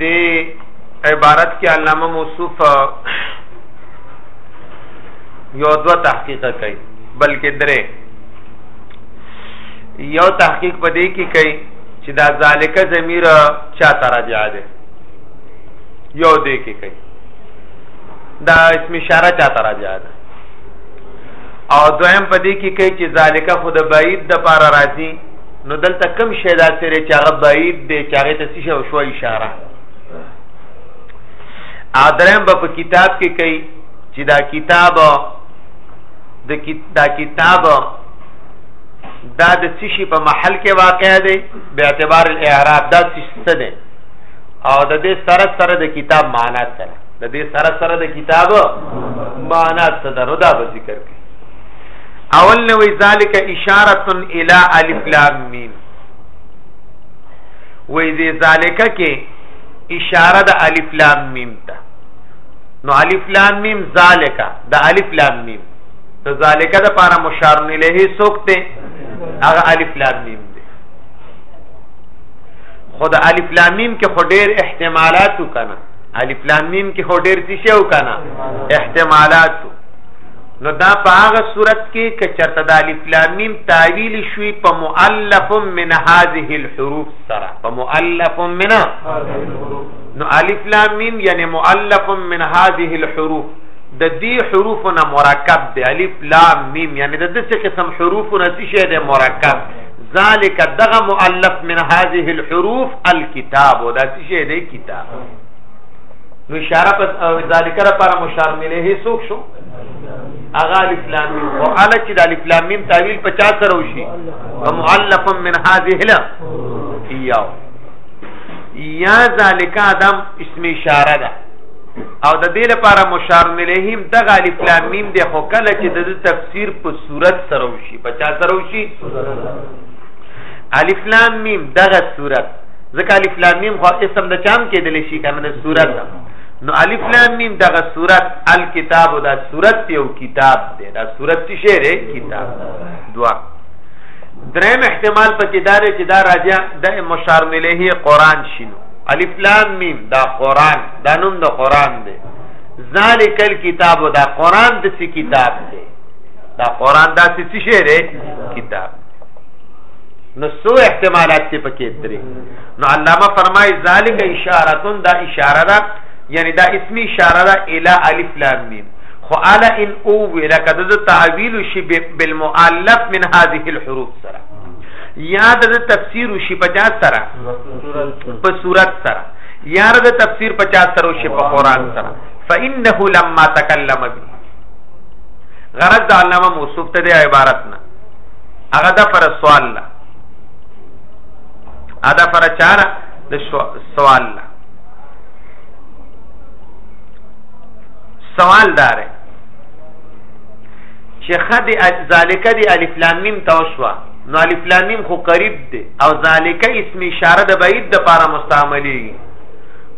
د عبارت کې علامه موصوف یو دو تحقیق کوي بلکې درې یو تحقیق په دې کې کوي چې دا ذالک ضمیر چا تراجع ده یو دې کې کوي دا اسم اشاره چا تراجع ده او دویم په دې کې کوي چې ذالک خود بعید د پارا راځي نو دلته کم شی دا سره چې هغه بعید دی چې هغه ته څه او شو اشاره ادرم په کتاب کې کوي چې دا کتاب د دا کتاب دا د سشي په محل کې واقع دی به اعتبار الاعراب دا څه دی او د دې سره سره د کتاب معنا سره د دې سره سره د کتاب معنا سره نو دا به ذکر کوي اول نه وی ذالک اشاره الی الف لام میم وی ذی ذالک کې اشاره د الف لام میم ته نو الف لام میم ذالک د الف لام میم ته ذالک د پاره مشار الیه سوکته هغه الف لام میم دی خود الف لام میم کې خو ډیر احتمالات وکنه الف لام میم کې هډیر څه شی وکنه احتمالات نو دا په هغه صورت کې که چرته د الف لام میم تعویل شوي په مؤلف من هذه الحروف سره په مؤلف من نو الف لام میم یعنی مؤلف من هذه الحروف د دې حروفونه مرکب دی الف لام میم یعنی د دې قسم حروفونه څه شی دی مرکب ذالک دغه مؤلف من هذه الحروف الكتاب دا څه شی دی کتاب نو اشاره په ذالک لپاره مشار ملې هیڅوک شو اغا الف لام میم او ال چې د الف لام میم تعویل 50 سره وشي ومؤلف من هذه لا یاو یا ذالک ادم اسم اشاره ده او د دې لپاره مشار الیهم د غالب لام میم د خو کله چې د تفسیر په صورت سره وشي 50 سره وشي الف لام میم دغه صورت ځکه الف لام میم خو اسم د چام کې دلی شي کنه د صورت نو الف لام میم دغه صورت الکتاب دا صورت یو کتاب دی دا صورت څه شی دی کتاب دوا دریم احتمال پکې دا دی چې دا راځي د مشار ملهه قران شینو الف لام میم دا قران دا نوم د قران دی ذالک الکتاب دا قران د څه کتاب دی دا قران دا څه شی دی کتاب نو سو احتمالات ته پکې درې نو علامه فرمای ذالک اشاره دا اشاره ده یعنی دا اسمی اشاره ده الی الف لام میم خو الا ان او ویل کده د تعویل شی بالمؤلف من هذه الحروف سره یا د تفسیر شی 50 سره په صورت سره یا د تفسیر 50 سره شی په قران سره فانه لما تکلم به غرض د علامه موصوف ته د عبارت نه هغه د پر سوال لا ادا پر چار د سوال لا سوال دار چې خدي ذالک دی الف لام میم توشوا نو الف لام میم خو قریب دی او ذالک اسم اشاره د بعید د پاره مستعملی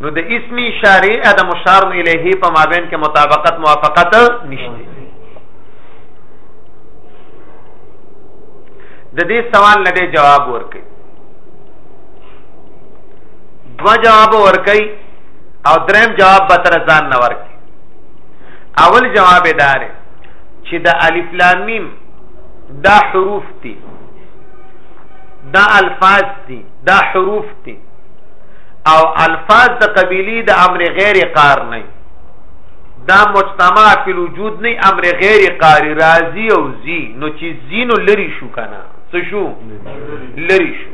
نو د اسم اشاره د مشار الیه په مابین کې مطابقت موافقت نشته د دې سوال نه دی جواب ورکړي دوا جواب ورکړي او دریم جواب به تر ځان نه ورکړي اول جواب دار چې د الف لام میم دا حروف دي دا الفاظ دي دا حروف دي او الفاظ د قبیلی د امر غیر قار نه دا مجتمع فی الوجود نه امر غیر قاری راضی او زی نو چې زینو لری شو کنه څه شو لری شو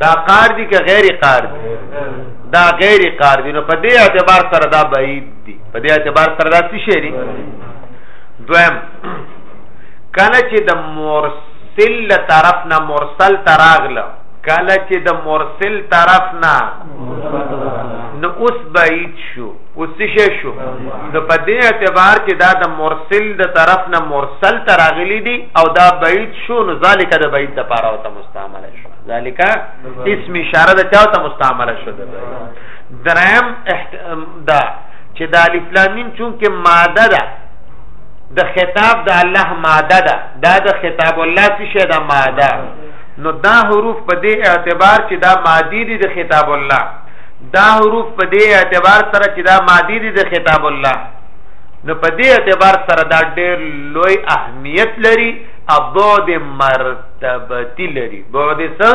دا قار دي که غیر قار دي دا غیر قار دي نو په دې اعتبار سره دا بعید دي په دې اعتبار سره دا څه شي دي دویم کله چې د مرسل طرف نه مرسل تراغله کله چې د مرسل طرف نه نو اوس بعید شو اوس څه شو نو په دې اعتبار چې دا د مرسل د طرف نه مرسل تراغلی دي او دا بعید شو نو ذالک د بعید د پاره او ته مستعمل شو ذالک اسم اشاره د چاو ته مستعمل شو درم دا چې د الف لام میم چونکه ماده ده د خطاب د الله ماده ده دا د خطاب الله څه شه ده ماده نو دا حروف په دې اعتبار چې دا مادي دي د خطاب الله دا حروف په دې اعتبار سره چې دا مادي دي د خطاب الله نو په دې اعتبار سره دا ډېر لوی اهمیت لري ابعد مرتبتی لري بعد څه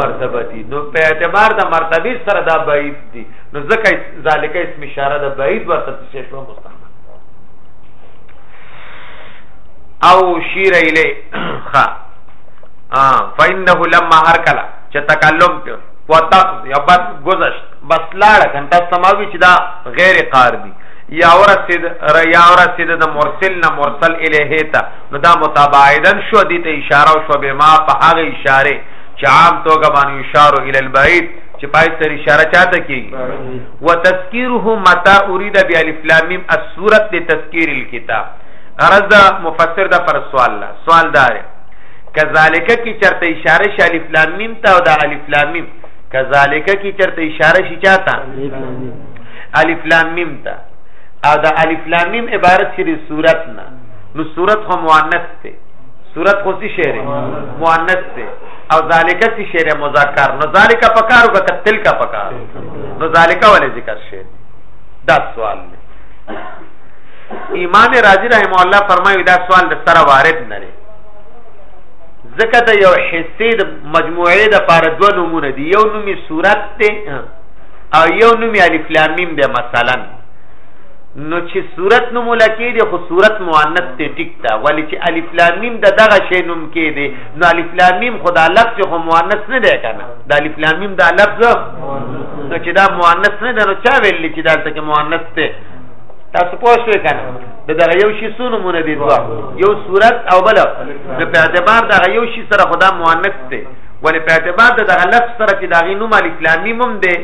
مرتبتی نو په اعتبار د مرتبه سره دا بعید دي نو ځکه ذالک اسم اشاره د بعید ورته څه شو مستعمل او شیر الی خ ا فإنه لما هر کلا چې تکلم کړ وتقض یا بس گذشت بس لاړه کنه تاسو سماوي چې دا غیر قار دي یا ورسید یا ورسید د مرسل نه مرسل الیه ته نو دا متابعیدن شو دي ته اشاره شو به ما په هغه اشاره چې عام توګه باندې اشاره ال البعید چې پای سره اشاره چاته کیږي وتذکیره متا اريد بالف لام میم الصورت لتذکیر الكتاب غرض مفسر دا پر سوال لا سوال دار کذالک کی چرته اشاره ش الف لام میم ته او دا الف لام میم کذالک کی چرته اشاره شي چاته الف لام میم ته او دا الف لام میم عبارت شری صورت نه نو صورت خو مؤنث ته صورت خو سی شعر مؤنث ته او ذالک سی شعر مذکر نو ذالک پکار او تل کا پکار نو ذالک ولې ذکر شعر دا سوال دی امام رازی رحم الله فرمایي دا سوال د سره وارد نه ځکه د یو حصې د مجموعې د پاره دوه نمونه دي یو نومي صورت دی او یو نومي الف لام میم دی مثلا نو چې صورت نوم لکې دی خو صورت مؤنث دی ټیک تا ولی چې الف لام میم د دغه شی نوم کې دی نو الف لام میم خدا لفظ خو مؤنث نه دی کنه د الف لام میم د لفظ نو چې دا مؤنث نه دی نو چا ویل چې دا څه کې مؤنث دی تاسو پوه شئ کنه د دغه یو شی څو نمونه دي دوا یو صورت او بل د په اعتبار دغه یو شی سره خدا مؤنث دی ولې په اعتبار د دغه لفظ سره چې دغه نوم الف لام میم هم دی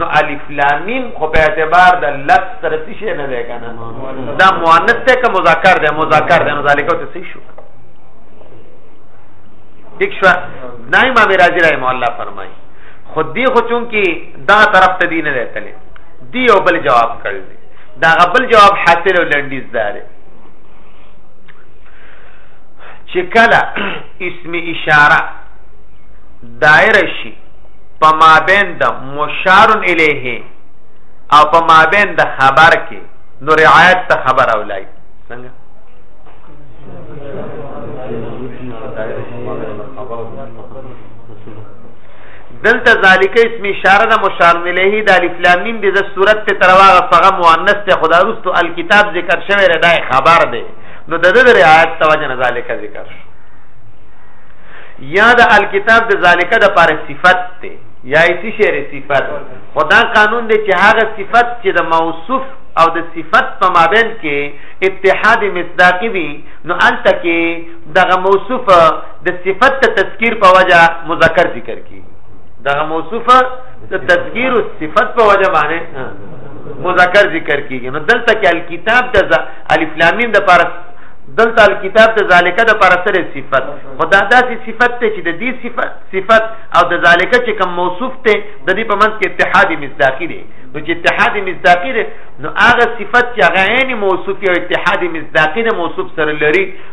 نو الف لام میم خو په اعتبار د لفظ سره څه شی نه دی کنه دا مؤنث دی که مذکر دی مذکر دی نو ذالک ته څه شو یک شو نه امام رازی رحم الله فرمایي خو دې خو چون کې دا طرف ته دین نه تللی دی یو بل جواب کړل دا غبل جواب حاصل او لنډیز دار چې کله اسم اشاره دایره شي په مابین د مشار الیه او په مابین د خبر کې نو رعایت ته خبر اولای څنګه دلته ذالک اسم اشاره د مشار الیه د الف لام میم د صورت ته ترواغه صغه مؤنث ته خدا رستو الکتاب ذکر شوی را دای خبر دی نو د دې رعایت توجه نه ذالک ذکر شو یا د الکتاب د ذالک د پر صفت ته یا ایسی شعر صفت خدا قانون دی چې هغه صفت چې د موصوف او د صفت په مابین کې اتحاد مصداقی وي نو انت کې دغه موصوف د صفت ته تذکیر په وجه مذکر ذکر کی دغه موصوفه د تذکیر او صفت په وجه باندې مذکر ذکر کیږي نو دلته کې الکتاب د الف لام میم د پر دلته الکتاب د ذالکه د پر سره صفت خدا داسې صفت ته چې د دې صفت صفت او د ذالکه چې کوم موصوف ته د دې په منځ کې اتحاد مصداقی دی نو چې اتحاد مصداقی دی نو هغه صفت چې هغه عین موصوف او اتحاد مصداقی د موصوف سره لري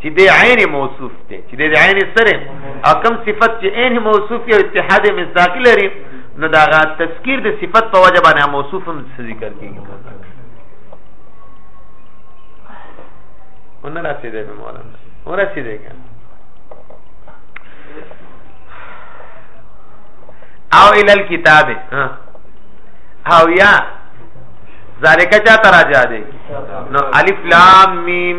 چې د عین موصوف دی چې د عین سره اکم صفت چې عین موصوف یا اتحاد مصداقی لري نو دا غا تذکیر د صفت په وجه باندې موصوف هم ذکر کیږي ونه رسیدې به مولانا ونه رسیدې کنه او ال الكتاب ها او یا ذالک چا تراجا دی نو الف لام میم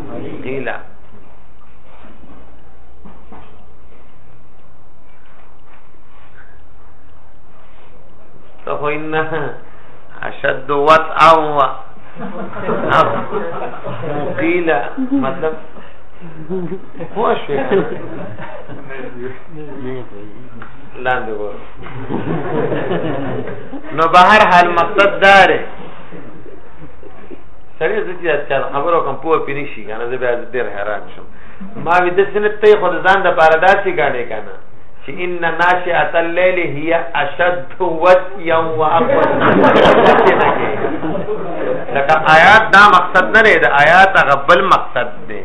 قیل تو ان اشد وت او قیل مطلب خوش لاندې وره نو بهر حال مقصد داره سړی زه چې چا خبرو کوم پوه پینې شي کنه زه بیا ډېر حیران شم ما وی د سنت ته خود ځان د پاره داسې غاڼې کنه چې ان ناشئه الليل هي اشد وسيا واقوى لکه آیات دا مقصد نه دی د آیات هغه بل مقصد دی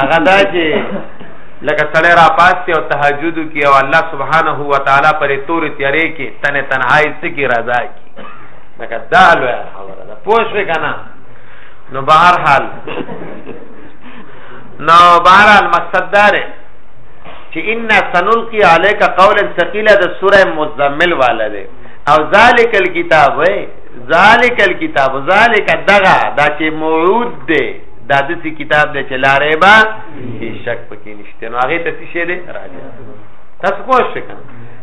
هغه دا چې لکه سړی را پاسته او تهجد کی او الله سبحانه و تعالی پر تور تیارې کې تنه تنهایی سکی رضا کی لکه دا لوی خبره ده پوه شوې که نه نو بهر حال نو بهر حال مقصد دا دی چې ان سنلقي عليك قولا ثقيلا د سوره مزمل والا دی او ذالک الكتاب وای ذالک الكتاب ذالک دغه دا چې موعود دی دا د سی کتاب دی چې لارې با شک پکې نشته نو هغه ته څه شی دی راځي تاسو پوه شئ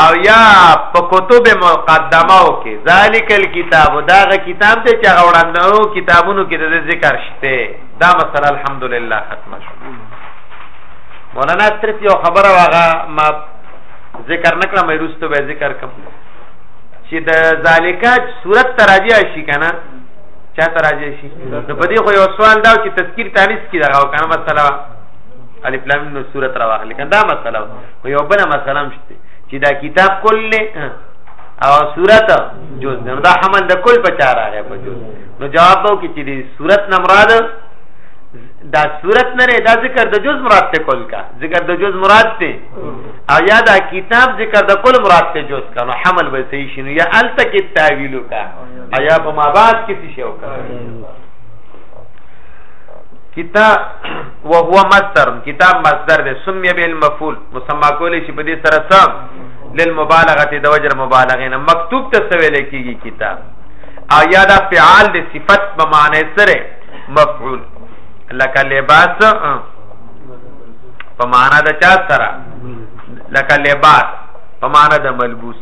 او یا په کتب مقدمه او کې ذالک الكتاب داغه کتاب دې چې هغه وړاندو کتابونو کې د ذکر شته دا مثلا الحمدلله ختم شو مولانا صرف یو خبره واغه ما ذکر نکړه مې روستو به ذکر کوم چې د ذالکا صورت تراجع شي کنه چا تراجع شي نو په دې خو یو سوال دا چې تذکیر تانیس کې دا او کنه مثلا الف لام نو صورت راوخلی کنه دا مثلا خو یو بل مسله هم شته چې دا کتاب کل او صورت جز نه دا حمل د کل په چار راغی په جز نو جواب وو کې چې د صورت نه مراد دا صورت نه دا ذکر د جز مراد ته کل کا ذکر د جز مراد ته او یا دا کتاب ذکر د کل مراد ته جز کا نو حمل به صحیح شنو یا الته کې تعویل کا یا په ما بعد کې څه شو کا کتاب وهو مصدر کتاب مصدر دی سمي به المفعول مسما کولې شي په دې سره سم للمبالغه د وجر مبالغه نه مکتوب ته سویل کیږي کتاب او یا دا فعال د صفت په معنی سره مفعول لکه لباس په معنی د چا سره لکه لباس په معنی د ملبوس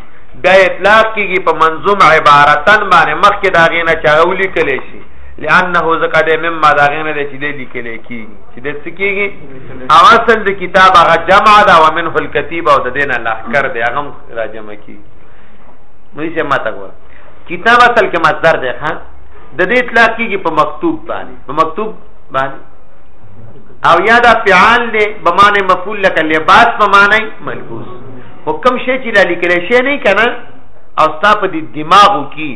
دا اطلاق کیږي په منظوم عبارتن باندې مخکې دا غینه چاولی کلی شي لانه زکه د مما دا غنه د چې د لیکل کیږي چې د څه کیږي او اصل د کتاب هغه جمع دا ومنه الکتیبه او د دین الله کر دی هغه را جمع کیږي نو یې ماته ګور کتاب اصل کې مصدر دی ها د دې اطلاق کیږي په مکتوب باندې په مکتوب باندې او یا دا فعال دی به معنی مفعول لکه لباس به معنی ملبوس حکم شي چې لالی کړي شي نه کنه او ستا په دماغو کې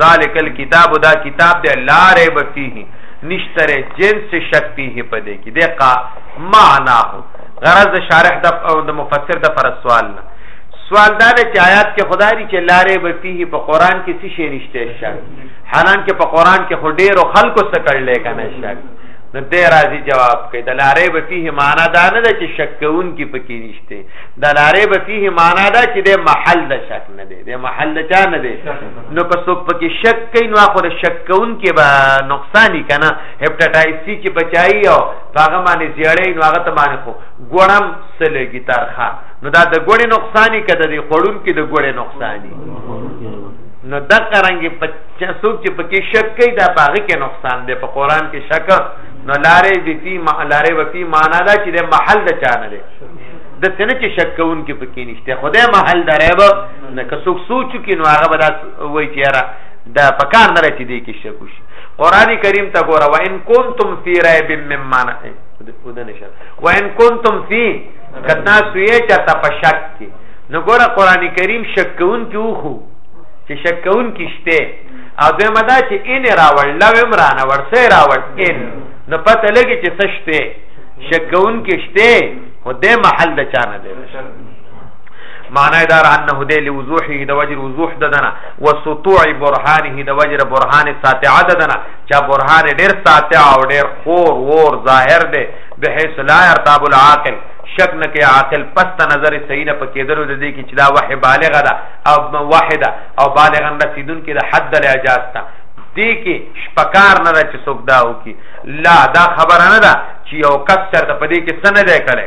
ذالک الكتاب دا کتاب دی لا ریب فيه نشتره جنس شک فيه پدې کې دقه معنا هو غرض شارح د د مفسر د پر سوال نه سوال دا دی چې آیات کې خدای لري چې لارې به فيه په قران کې څه شی نشته شک حالان کې په قران کې خو ډېر خلکو څه کړل کنه شک نو دې راځي جواب کوي د لارې به فيه معنا دا نه ده چې شک کوون کې پکې نشته د لارې به فيه معنا دا چې د محل د شک نه دی د محل چا نه دی نو که څوک پکې شک کوي نو اخر شک کون کې به نقصان کنه هپټاټایس سی چې بچایي او هغه باندې زیړې نو هغه ته باندې خو ګړم سلګي ترخه نو دا د ګړې نقصان کده دی خړون کې د ګړې نقصان نو دا قرانګي پچا څوک چې پکې شک کوي دا پاغه کې نقصان دی په قران کې شک نو لارې دي پی ما لارې و پی معنا دا چې د محل د چانه دی د سنه چې شک کون کې پکې نشته خدای محل درېبه نه که څوک سوچ وکړي نو هغه به دا وایي چې یاره دا په کار نه راځي دی کې شک وشي قران کریم ته ګوره و ان کنتم فی ریب مما ودنه شه و ان کنتم فی کنا سوی چرته په شک کې نو ګوره قران کریم شک کون کې وخو چې شک کون کې شته او دوی مدا چې ان راول لو عمران ورسه راول ان نو پته لګي چې سشته شک کون کې شته هو دې محل د چانه دی معنی دار انه دی لوضوحه د وجر وضوح ددنه وسطوع برهانه د وجر برهان ساتع ددنه چا برهان ډیر ساتع او ډیر خور ور ظاهر دی بحيث لا يرتاب العاقل شک نه کې عاقل پست نظر صحیح نه پکې درو د دې کې چې دا وحی بالغه ده او واحده او بالغا رسیدون کې د حد له اجاز ته دې کې شپکار نه ده چې څوک دا وکي لا دا خبره نه ده چې یو کس چرته پدې کې سند دی کړي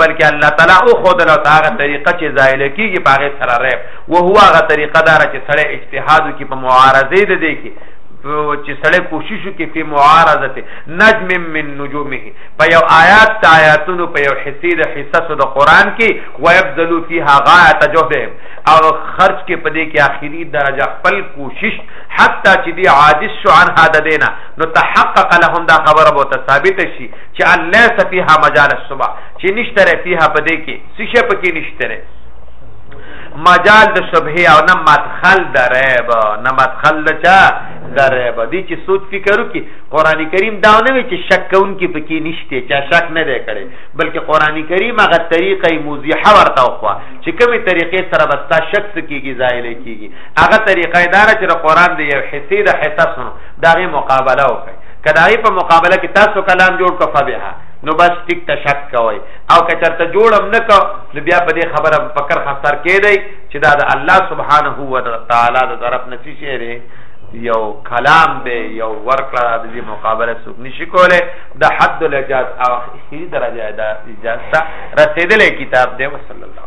بلکې الله تعالی او خود له هغه طریقه چې زایل کیږي په هغه سره ریب او هو هغه طریقه دار چې سړی اجتهاد کوي په معارضه دې دي کې چې سړی کوشش کوي په معارضه ته نجم من نجومه په یو آیات ته آیاتونو په یو حصې د حصص د قران کې ويبذلوا فيها غایت جهدهم او خرج کې پدې کې آخري درجه خپل کوشش حتی چې دی عاجز شو عن هذا دینا نو تحقق لهم دا خبره به ثابت شي چې الله سفیها مجال الصبا چې نشتره فیها پدې کې څه شي پکې نشتره مجال د شبهه او نه مدخل درېب نه مدخل لچا درېب دي چې سود فکر وکي قران کریم دا نه وی چې شک کون کې پکې نشته چا شک نه دی کړي بلکې قران کریم هغه طریقې موزیحه ورته وخوا چې کومه طریقې سره بستا شک کیږي زایل کیږي هغه طریقې دار چې قران دی یو حصے د حصص دا غي مقابله وکړي کداغي په مقابله کې تاسو کلام جوړ کو فبها نو بس ټیک ته شک کوي او که چرته جوړم نه کو نو بیا په دې خبره فکر خسر کېدی چې دا د الله سبحانه و تعالی د طرف نه څه شی دی یو کلام دی یو ورکړه د دې مقابله څوک نشي کوله د حد الاجاز او اخیری درجه دا اجازه رسیدلې کتاب دی وصلی الله